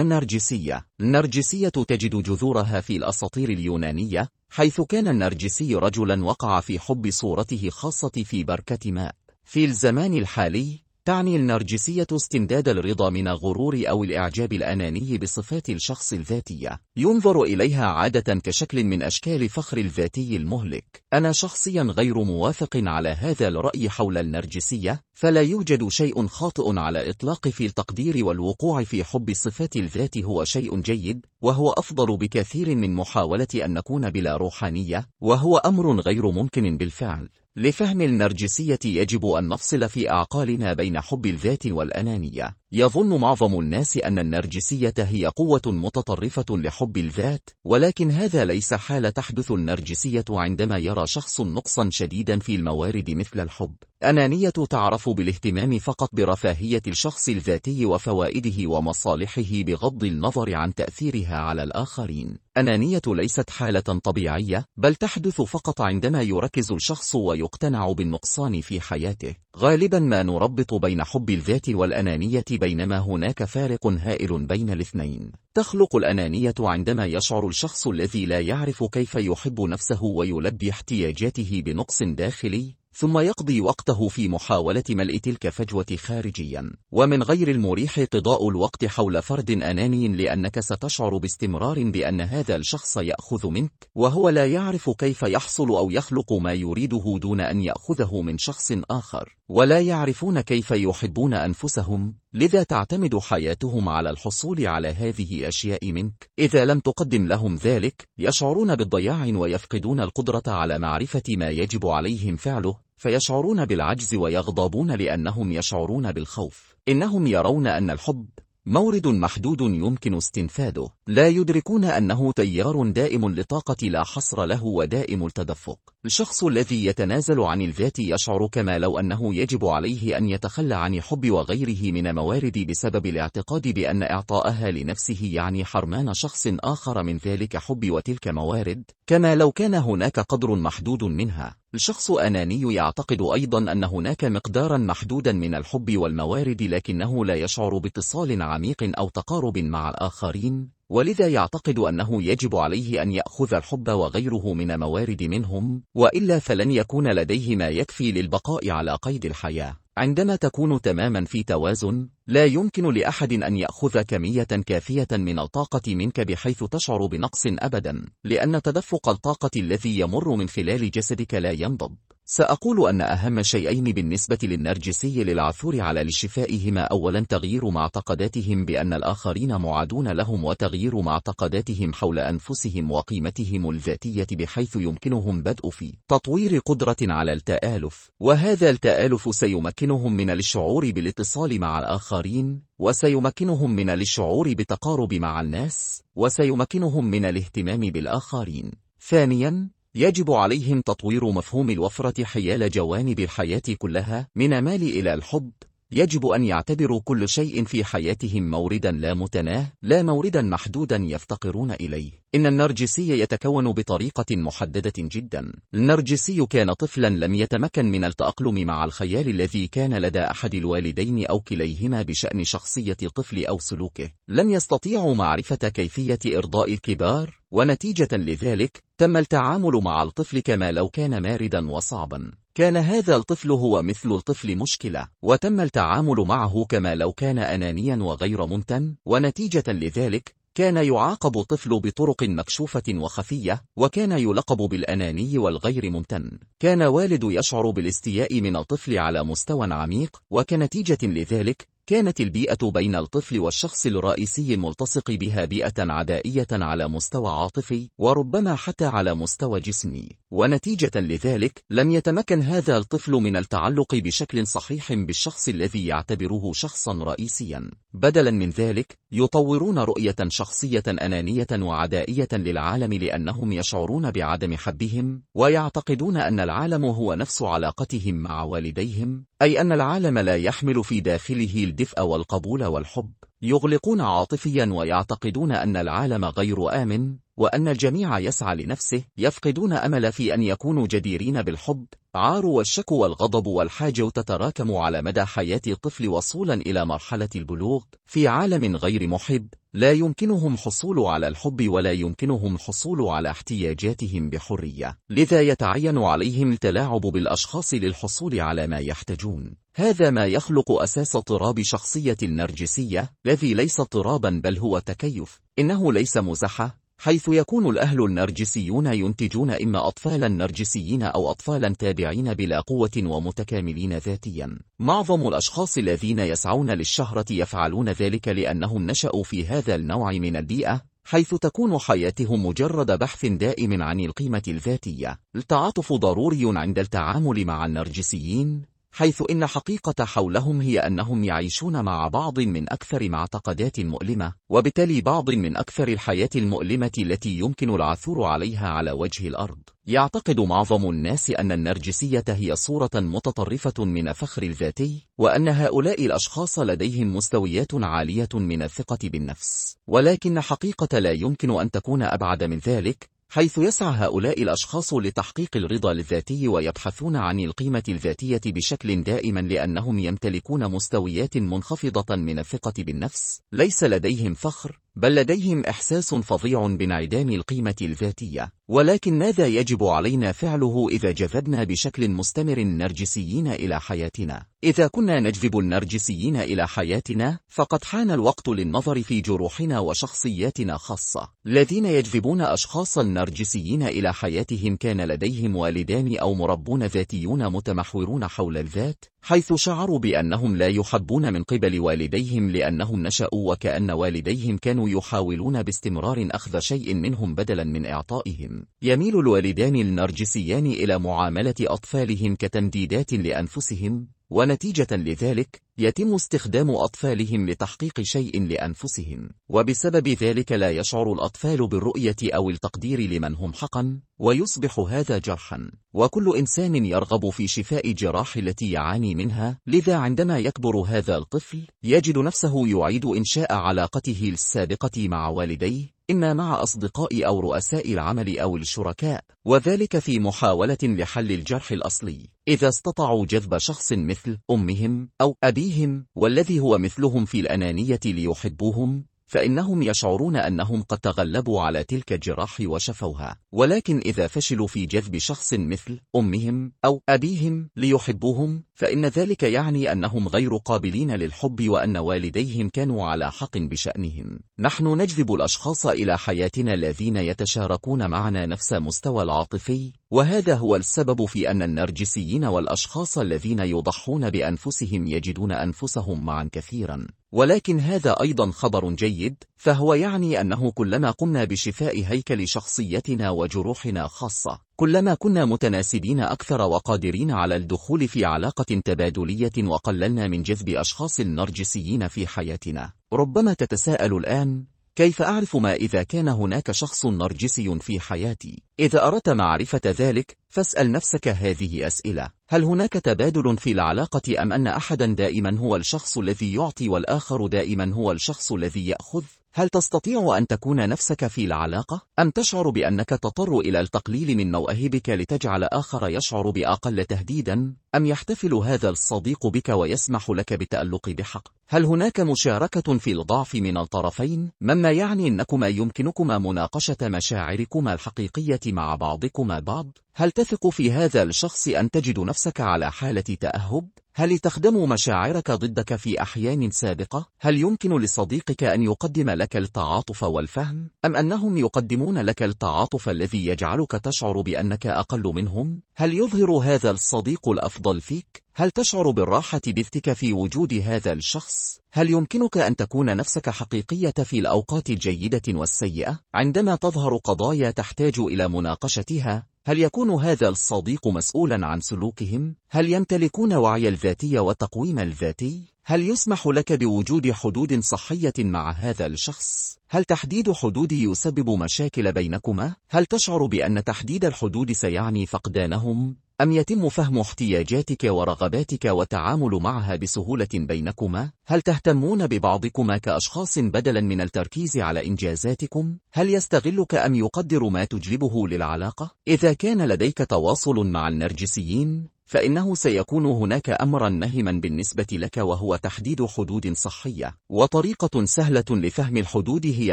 النرجسية النرجسية تجد جذورها في الأساطير اليونانية حيث كان النرجسي رجلا وقع في حب صورته خاصة في بركة ماء. في الزمان الحالي تعني النرجسية استمداد الرضا من غرور أو الإعجاب الأناني بصفات الشخص الذاتية. ينظر إليها عادة كشكل من أشكال فخر الذاتي المهلك. أنا شخصيا غير موافق على هذا الرأي حول النرجسية فلا يوجد شيء خاطئ على إطلاق في التقدير والوقوع في حب صفات الذات. هو شيء جيد وهو أفضل بكثير من محاولة أن نكون بلا روحانية وهو أمر غير ممكن بالفعل. لفهم النرجسية يجب أن نفصل في أعقالنا بين حب الذات والأنانية. يظن معظم الناس أن النرجسية هي قوة متطرفة لحب الذات ولكن هذا ليس حال تحدث النرجسية عندما يرى شخص نقصا شديدا في الموارد مثل الحب. أنانية تعرف بالاهتمام فقط برفاهية الشخص الذاتي وفوائده ومصالحه بغض النظر عن تأثيرها على الآخرين. أنانية ليست حالة طبيعية بل تحدث فقط عندما يركز الشخص ويقتنع بالنقصان في حياته. غالبا ما نربط بين حب الذات والأنانية بينما هناك فارق هائل بين الاثنين. تخلق الأنانية عندما يشعر الشخص الذي لا يعرف كيف يحب نفسه ويلبي احتياجاته بنقص داخلي ثم يقضي وقته في محاولة ملء تلك فجوة خارجيا. ومن غير المريح قضاء الوقت حول فرد أناني لأنك ستشعر باستمرار بأن هذا الشخص يأخذ منك وهو لا يعرف كيف يحصل أو يخلق ما يريده دون أن يأخذه من شخص آخر. ولا يعرفون كيف يحبون أنفسهم لذا تعتمد حياتهم على الحصول على هذه الأشياء منك. إذا لم تقدم لهم ذلك يشعرون بالضياع ويفقدون القدرة على معرفة ما يجب عليهم فعله فيشعرون بالعجز ويغضبون لأنهم يشعرون بالخوف. إنهم يرون أن الحب مورد محدود يمكن استنفاده. لا يدركون أنه تيار دائم لطاقة لا حصر له ودائم التدفق. الشخص الذي يتنازل عن الذات يشعر كما لو أنه يجب عليه أن يتخلى عن حب وغيره من موارد بسبب الاعتقاد بأن إعطاءها لنفسه يعني حرمان شخص آخر من ذلك حب وتلك موارد. كما لو كان هناك قدر محدود منها. الشخص أناني يعتقد أيضا أن هناك مقدارا محدودا من الحب والموارد لكنه لا يشعر باتصال عميق أو تقارب مع الآخرين. ولذا يعتقد أنه يجب عليه أن يأخذ الحب وغيره من موارد منهم وإلا فلن يكون لديه ما يكفي للبقاء على قيد الحياة. عندما تكون تماما في توازن لا يمكن لأحد أن يأخذ كمية كافية من الطاقة منك بحيث تشعر بنقص أبدا لأن تدفق الطاقة الذي يمر من خلال جسدك لا ينضب. سأقول أن أهم شيئين بالنسبة للنرجسي للعثور على لشفائهما أولا تغيير معتقداتهم بأن الآخرين معادون لهم وتغيير معتقداتهم حول أنفسهم وقيمتهم الذاتية بحيث يمكنهم بدء في تطوير قدرة على التآلف. وهذا التآلف سيمكنهم من الشعور بالاتصال مع الآخرين وسيمكنهم من الشعور بتقارب مع الناس وسيمكنهم من الاهتمام بالآخرين. ثانيا يجب عليهم تطوير مفهوم الوفرة حيال جوانب الحياة كلها من مال إلى الحب. يجب أن يعتبروا كل شيء في حياتهم موردا لا متناه لا موردا محدودا يفتقرون إليه. إن النرجسي يتكون بطريقة محددة جدا. النرجسي كان طفلا لم يتمكن من التأقلم مع الخيال الذي كان لدى أحد الوالدين أو كليهما بشأن شخصية الطفل أو سلوكه. لم يستطيعوا معرفة كيفية إرضاء الكبار ونتيجة لذلك تم التعامل مع الطفل كما لو كان ماردا وصعبا. كان هذا الطفل هو مثل الطفل مشكلة وتم التعامل معه كما لو كان أنانيا وغير ممتن ونتيجة لذلك كان يعاقب الطفل بطرق مكشوفة وخفية وكان يلقب بالأناني والغير ممتن كان والد يشعر بالاستياء من الطفل على مستوى عميق وكنتيجة لذلك كانت البيئة بين الطفل والشخص الرئيسي الملتصق بها بيئة عدائية على مستوى عاطفي وربما حتى على مستوى جسمي. ونتيجة لذلك لم يتمكن هذا الطفل من التعلق بشكل صحيح بالشخص الذي يعتبره شخصا رئيسيا. بدلا من ذلك يطورون رؤية شخصية أنانية وعدائية للعالم لأنهم يشعرون بعدم حبهم ويعتقدون أن العالم هو نفس علاقتهم مع والديهم أي أن العالم لا يحمل في داخله الدفء والقبول والحب. يغلقون عاطفيا ويعتقدون أن العالم غير آمن وأن الجميع يسعى لنفسه يفقدون أمل في أن يكونوا جديرين بالحب عار والشك والغضب والحاجة تتراكم على مدى حياة الطفل وصولا إلى مرحلة البلوغ في عالم غير محب. لا يمكنهم حصول على الحب ولا يمكنهم حصول على احتياجاتهم بحرية لذا يتعين عليهم التلاعب بالأشخاص للحصول على ما يحتاجون. هذا ما يخلق أساس اضطراب شخصية النرجسية الذي ليس اضطرابا بل هو تكيف. إنه ليس مزحة حيث يكون الأهل النرجسيون ينتجون إما أطفالا نرجسيين أو أطفالا تابعين بلا قوة ومتكاملين ذاتيا. معظم الأشخاص الذين يسعون للشهرة يفعلون ذلك لأنهم نشأوا في هذا النوع من البيئة حيث تكون حياتهم مجرد بحث دائم عن القيمة الذاتية. التعاطف ضروري عند التعامل مع النرجسيين. حيث إن حقيقة حولهم هي أنهم يعيشون مع بعض من أكثر معتقدات مؤلمة وبالتالي بعض من أكثر الحياة المؤلمة التي يمكن العثور عليها على وجه الأرض. يعتقد معظم الناس أن النرجسية هي صورة متطرفة من الفخر الذاتي وأن هؤلاء الأشخاص لديهم مستويات عالية من الثقة بالنفس. ولكن حقيقة لا يمكن أن تكون أبعد من ذلك حيث يسعى هؤلاء الأشخاص لتحقيق الرضا الذاتي ويبحثون عن القيمة الذاتية بشكل دائما لأنهم يمتلكون مستويات منخفضة من الثقة بالنفس ليس لديهم فخر بل لديهم إحساس فظيع بانعدام القيمة الذاتية ولكن ماذا يجب علينا فعله إذا جذبنا بشكل مستمر النرجسيين إلى حياتنا؟ إذا كنا نجذب النرجسيين إلى حياتنا فقد حان الوقت للنظر في جروحنا وشخصياتنا خاصة. الذين يجذبون أشخاص النرجسيين إلى حياتهم كان لديهم والدان أو مربون ذاتيون متمحورون حول الذات حيث شعروا بأنهم لا يحبون من قبل والديهم لأنهم نشأوا وكأن والديهم كانوا يحاولون باستمرار أخذ شيء منهم بدلا من إعطائهم. يميل الوالدان النرجسيان إلى معاملة أطفالهم كتمديدات لأنفسهم ونتيجة لذلك يتم استخدام أطفالهم لتحقيق شيء لأنفسهم. وبسبب ذلك لا يشعر الأطفال بالرؤية أو التقدير لمن هم حقا ويصبح هذا جرحا. وكل إنسان يرغب في شفاء جراح التي يعاني منها لذا عندما يكبر هذا الطفل يجد نفسه يعيد إنشاء علاقته السابقة مع والديه إما مع أصدقاء أو رؤساء العمل أو الشركاء وذلك في محاولة لحل الجرح الأصلي. إذا استطاعوا جذب شخص مثل أمهم أو أبيهم والذي هو مثلهم في الأنانية ليحبوهم فإنهم يشعرون أنهم قد تغلبوا على تلك الجراح وشفوها. ولكن إذا فشلوا في جذب شخص مثل أمهم أو أبيهم ليحبوهم فإن ذلك يعني أنهم غير قابلين للحب وأن والديهم كانوا على حق بشأنهم. نحن نجذب الأشخاص إلى حياتنا الذين يتشاركون معنا نفس مستوى العاطفي وهذا هو السبب في أن النرجسيين والأشخاص الذين يضحون بأنفسهم يجدون أنفسهم معا كثيرا. ولكن هذا أيضا خبر جيد فهو يعني أنه كلما قمنا بشفاء هيكل شخصيتنا وجروحنا خاصة كلما كنا متناسبين أكثر وقادرين على الدخول في علاقة تبادلية وقللنا من جذب أشخاص نرجسيين في حياتنا. ربما تتساءل الآن كيف أعرف ما إذا كان هناك شخص نرجسي في حياتي؟ إذا أردت معرفة ذلك فاسأل نفسك هذه أسئلة هل هناك تبادل في العلاقة أم أن أحدا دائما هو الشخص الذي يعطي والآخر دائما هو الشخص الذي يأخذ؟ هل تستطيع أن تكون نفسك في العلاقة؟ أم تشعر بأنك تضطر إلى التقليل من مواهبك لتجعل آخر يشعر بأقل تهديدا؟ أم يحتفل هذا الصديق بك ويسمح لك بالتألق بحق؟ هل هناك مشاركة في الضعف من الطرفين؟ مما يعني أنكما يمكنكما مناقشة مشاعركما الحقيقية مع بعضكما بعض؟ هل تثق في هذا الشخص أن تجد نفسك على حالة تأهب؟ هل تخدم مشاعرك ضدك في أحيان سابقة؟ هل يمكن لصديقك أن يقدم لك التعاطف والفهم؟ أم أنهم يقدمون لك التعاطف الذي يجعلك تشعر بأنك أقل منهم؟ هل يظهر هذا الصديق الأفضل فيك؟ هل تشعر بالراحة بذتك في وجود هذا الشخص؟ هل يمكنك أن تكون نفسك حقيقية في الأوقات الجيدة والسيئة؟ عندما تظهر قضايا تحتاج إلى مناقشتها، هل يكون هذا الصديق مسؤولا عن سلوكهم؟ هل يمتلكون وعي الذاتي والتقويم الذاتي؟ هل يسمح لك بوجود حدود صحية مع هذا الشخص؟ هل تحديد حدود يسبب مشاكل بينكما؟ هل تشعر بأن تحديد الحدود سيعني فقدانهم؟ أم يتم فهم احتياجاتك ورغباتك والتعامل معها بسهولة بينكما؟ هل تهتمون ببعضكما كأشخاص بدلا من التركيز على إنجازاتكم؟ هل يستغلك أم يقدر ما تجلبه للعلاقة؟ إذا كان لديك تواصل مع النرجسيين، فإنه سيكون هناك أمرا مهما بالنسبة لك وهو تحديد حدود صحية. وطريقة سهلة لفهم الحدود هي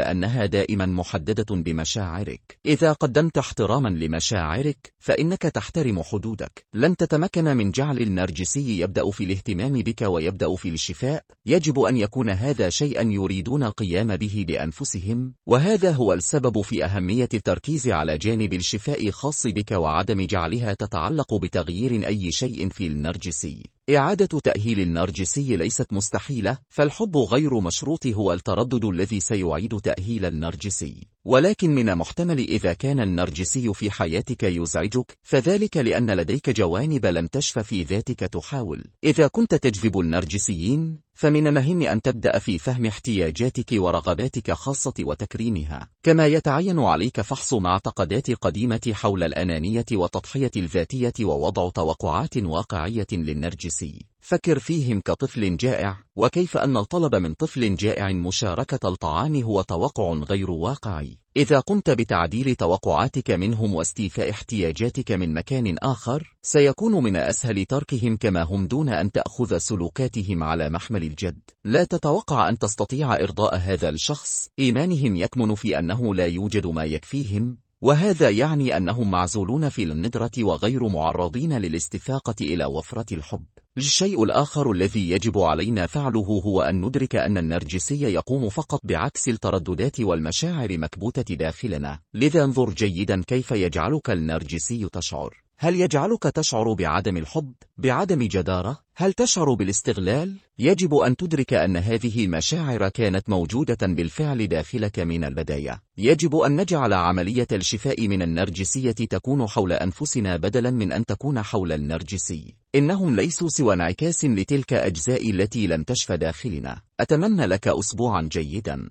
أنها دائما محددة بمشاعرك. إذا قدمت احتراما لمشاعرك فإنك تحترم حدودك. لن تتمكن من جعل النرجسي يبدأ في الاهتمام بك ويبدأ في الشفاء. يجب أن يكون هذا شيئا يريدون القيام به بأنفسهم وهذا هو السبب في أهمية التركيز على جانب الشفاء خاص بك وعدم جعلها تتعلق بتغيير أي شيء في النرجسي. إعادة تأهيل النرجسي ليست مستحيلة فالحب غير مشروط هو التردد الذي سيعيد تأهيل النرجسي. ولكن من محتمل إذا كان النرجسي في حياتك يزعجك فذلك لأن لديك جوانب لم تشف في ذاتك تحاول. إذا كنت تجذب النرجسيين فمن المهم أن تبدأ في فهم احتياجاتك ورغباتك خاصة وتكريمها. كما يتعين عليك فحص معتقدات قديمة حول الأنانية والتضحية الذاتية ووضع توقعات واقعية للنرجسي. فكر فيهم كطفل جائع وكيف أن الطلب من طفل جائع مشاركة الطعام هو توقع غير واقعي. إذا قمت بتعديل توقعاتك منهم واستيفاء احتياجاتك من مكان آخر سيكون من أسهل تركهم كما هم دون أن تأخذ سلوكاتهم على محمل الجد. لا تتوقع أن تستطيع إرضاء هذا الشخص. إيمانهم يكمن في أنه لا يوجد ما يكفيهم. وهذا يعني أنهم معزولون في الندرة وغير معرضين للاستفاقة إلى وفرة الحب. الشيء الآخر الذي يجب علينا فعله هو أن ندرك أن النرجسي يقوم فقط بعكس الترددات والمشاعر مكبوتة داخلنا. لذا انظر جيدا كيف يجعلك النرجسي تشعر. هل يجعلك تشعر بعدم الحب، بعدم جدارة؟ هل تشعر بالاستغلال؟ يجب أن تدرك أن هذه المشاعر كانت موجودة بالفعل داخلك من البداية. يجب أن نجعل عملية الشفاء من النرجسية تكون حول أنفسنا بدلا من أن تكون حول النرجسي. إنهم ليسوا سوى انعكاس لتلك أجزاء التي لم تشف داخلنا. أتمنى لك أسبوعا جيدا.